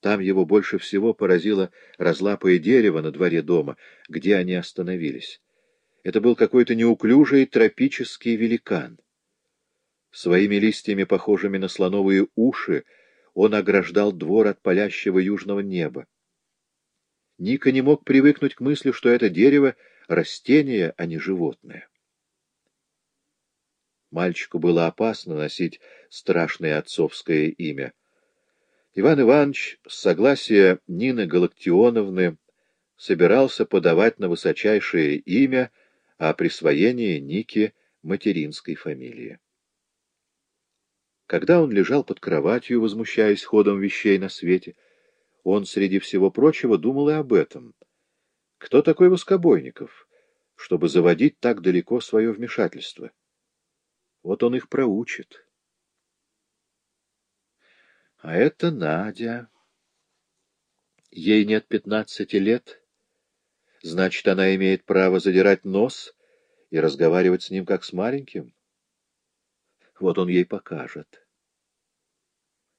Там его больше всего поразило разлапое дерево на дворе дома, где они остановились. Это был какой-то неуклюжий тропический великан. Своими листьями, похожими на слоновые уши, он ограждал двор от палящего южного неба. Ника не мог привыкнуть к мысли, что это дерево — растение, а не животное. Мальчику было опасно носить страшное отцовское имя. Иван Иванович с согласия Нины Галактионовны собирался подавать на высочайшее имя о присвоении Ники материнской фамилии. Когда он лежал под кроватью, возмущаясь ходом вещей на свете, он, среди всего прочего, думал и об этом. Кто такой Воскобойников, чтобы заводить так далеко свое вмешательство? Вот он их проучит. А это Надя. Ей нет пятнадцати лет. Значит, она имеет право задирать нос и разговаривать с ним как с маленьким. Вот он ей покажет.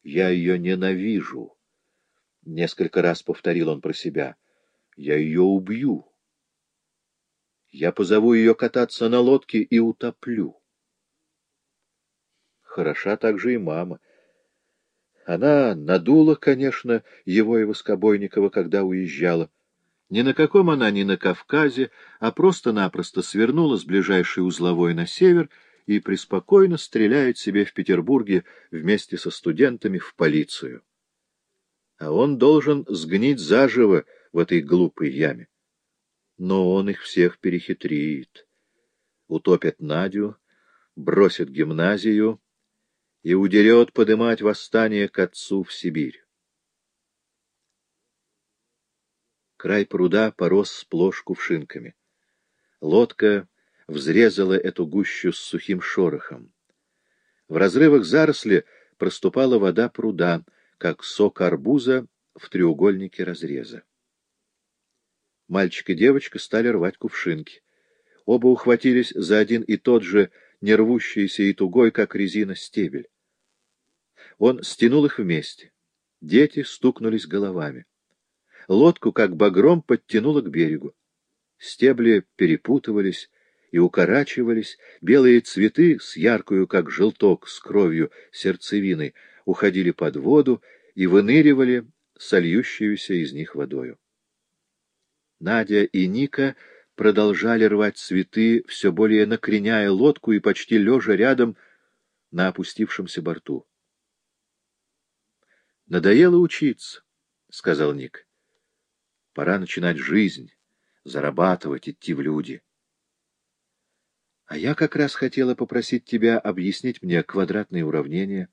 Я ее ненавижу. Несколько раз повторил он про себя. Я ее убью. Я позову ее кататься на лодке и утоплю. Хороша также и мама. Она надула, конечно, его и Воскобойникова, когда уезжала. Ни на каком она, ни на Кавказе, а просто-напросто свернула с ближайшей узловой на север и преспокойно стреляет себе в Петербурге вместе со студентами в полицию. А он должен сгнить заживо в этой глупой яме. Но он их всех перехитрит. Утопит Надю, бросит гимназию и удерет подымать восстание к отцу в Сибирь. Край пруда порос сплошь кувшинками. Лодка взрезала эту гущу с сухим шорохом. В разрывах заросли проступала вода пруда, как сок арбуза в треугольнике разреза. Мальчик и девочка стали рвать кувшинки. Оба ухватились за один и тот же, нервущийся и тугой, как резина, стебель. Он стянул их вместе. Дети стукнулись головами. Лодку, как багром, подтянуло к берегу. Стебли перепутывались и укорачивались, белые цветы с яркою, как желток, с кровью сердцевиной, уходили под воду и выныривали сольющуюся из них водою. Надя и Ника продолжали рвать цветы, все более накреняя лодку и почти лежа рядом на опустившемся борту. «Надоело учиться», — сказал Ник. Пора начинать жизнь, зарабатывать, идти в люди. А я как раз хотела попросить тебя объяснить мне квадратные уравнения.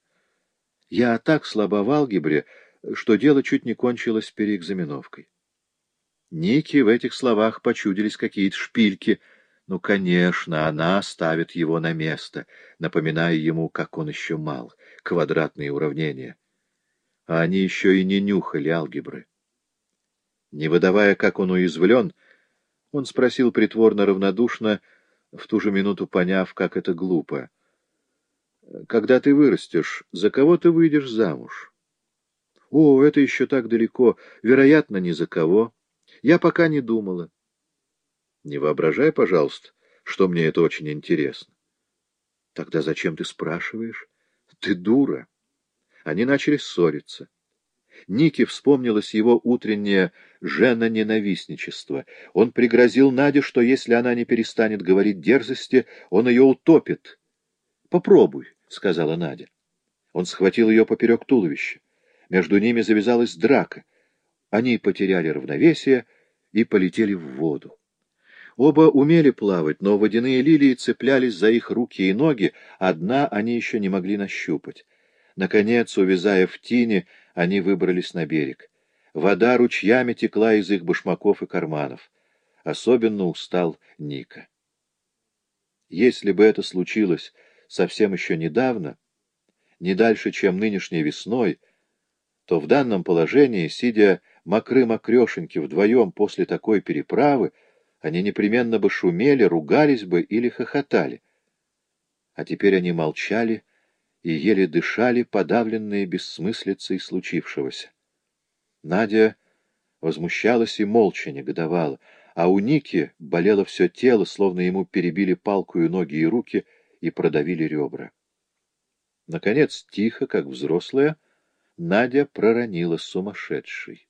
Я так слаба в алгебре, что дело чуть не кончилось переэкзаменовкой. Ники в этих словах почудились какие-то шпильки. Ну, конечно, она ставит его на место, напоминая ему, как он еще мал, квадратные уравнения. А они еще и не нюхали алгебры. Не выдавая, как он уязвлен, он спросил притворно равнодушно, в ту же минуту поняв, как это глупо. «Когда ты вырастешь, за кого ты выйдешь замуж?» «О, это еще так далеко. Вероятно, ни за кого. Я пока не думала». «Не воображай, пожалуйста, что мне это очень интересно». «Тогда зачем ты спрашиваешь?» «Ты дура». Они начали ссориться. Нике вспомнилось его утреннее жена-ненавистничество. Он пригрозил Наде, что если она не перестанет говорить дерзости, он ее утопит. — Попробуй, — сказала Надя. Он схватил ее поперек туловища. Между ними завязалась драка. Они потеряли равновесие и полетели в воду. Оба умели плавать, но водяные лилии цеплялись за их руки и ноги, одна они еще не могли нащупать. Наконец, увязая в тине, они выбрались на берег. Вода ручьями текла из их башмаков и карманов. Особенно устал Ника. Если бы это случилось совсем еще недавно, не дальше, чем нынешней весной, то в данном положении, сидя мокры-мокрешеньки вдвоем после такой переправы, они непременно бы шумели, ругались бы или хохотали. А теперь они молчали и еле дышали, подавленные бессмыслицей случившегося. Надя возмущалась и молча негодовала, а у Ники болело все тело, словно ему перебили палкую ноги и руки и продавили ребра. Наконец, тихо, как взрослая, Надя проронила сумасшедший.